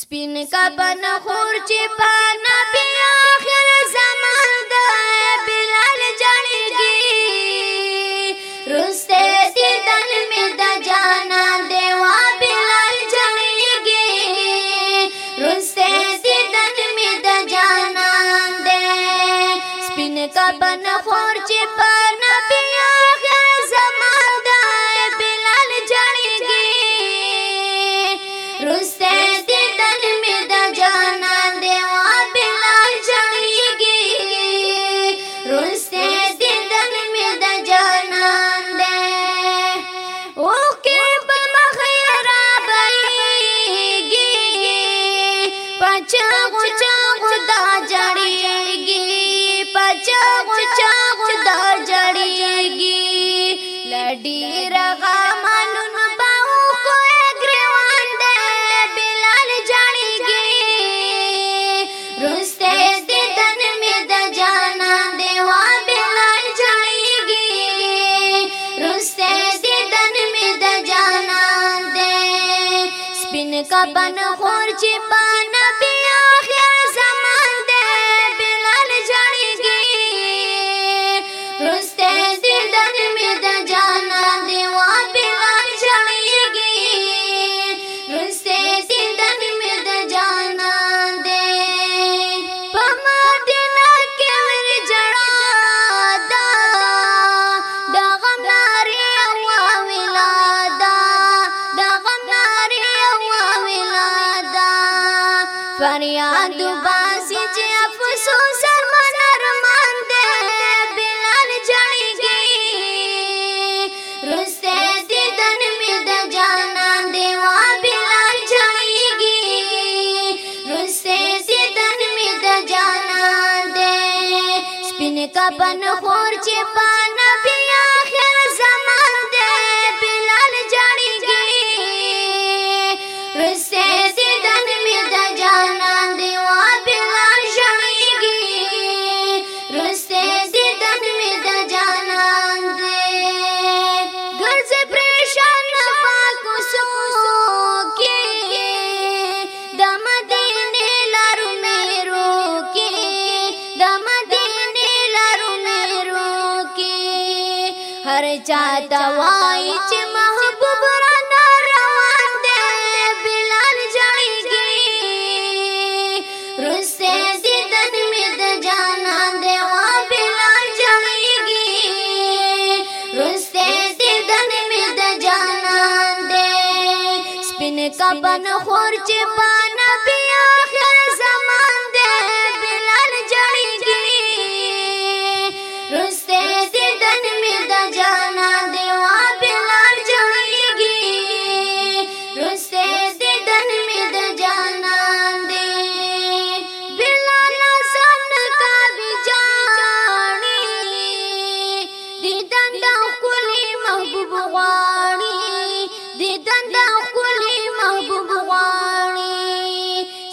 سپین کبن خور چې په نبی آخر زمان د بلال جړیږي رسته ستن می د جانا دیوا بلال جړیږي رسته ستن می د جانا دې سپین کبن خور چې په کبن خور چې پان فریاد باسی چې افسوس ارمان ارمان دې بلال جړېږي رسته دې دن می د جانا دې وا بلال جړېږي رسته دې دن می د جانا دې سپین کبن خور چې پانا بیا خیر زمان دې بلال جړېږي رسته هر چا توای چې محبوب را روان دی بلال جړیږي رسته دې د می د جانا دی وا بلال جړیږي رسته دې د می د جانا دی سپین کبن خور چې پانا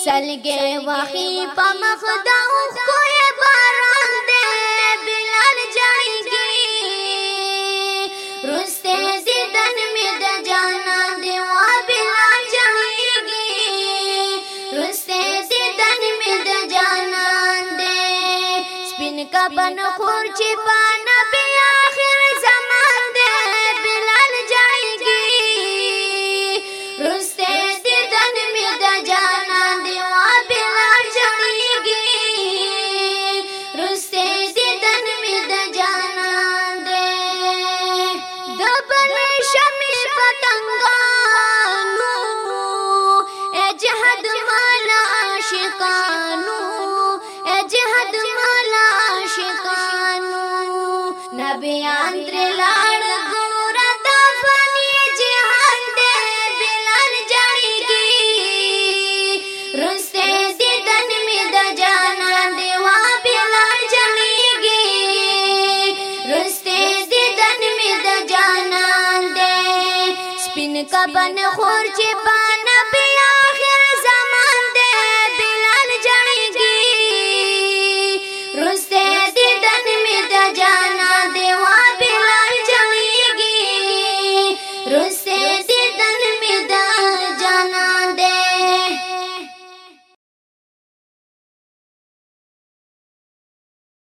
سلګې وخی په مخ د خو باران دې بلال جړېږي رسته زیدن می د جانا دې وا بلال جړېږي رسته زیدن می د جانا دې سپین کا بن خور چې پان عاشقانو نبی اندر لاړ ګورا د فنی جهان دې بلال جړیږي رسته دې دن می د جانان دې وا بلال جړیږي رسته دې دن می د جانان دې سپین کبن خور چې پان